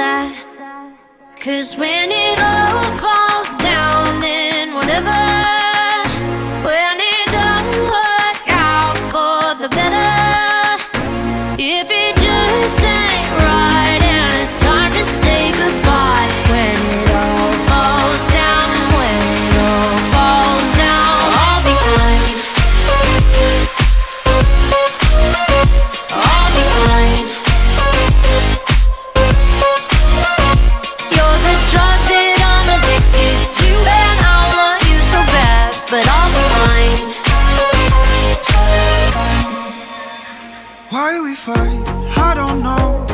side Cause when it all falls down then whatever fight, I don't know.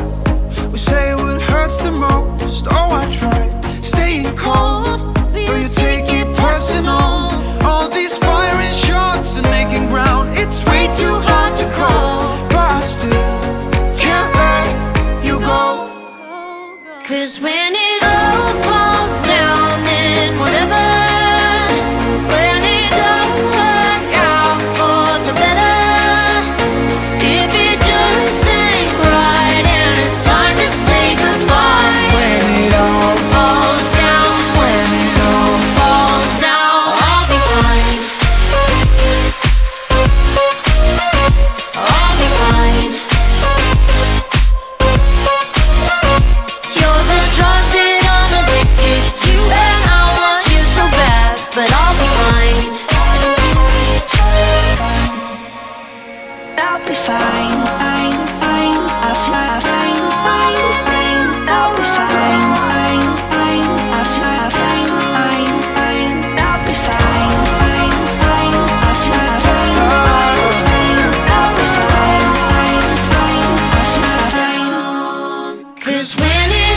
We say what hurts the most. Oh, I tried staying cold. Cause when it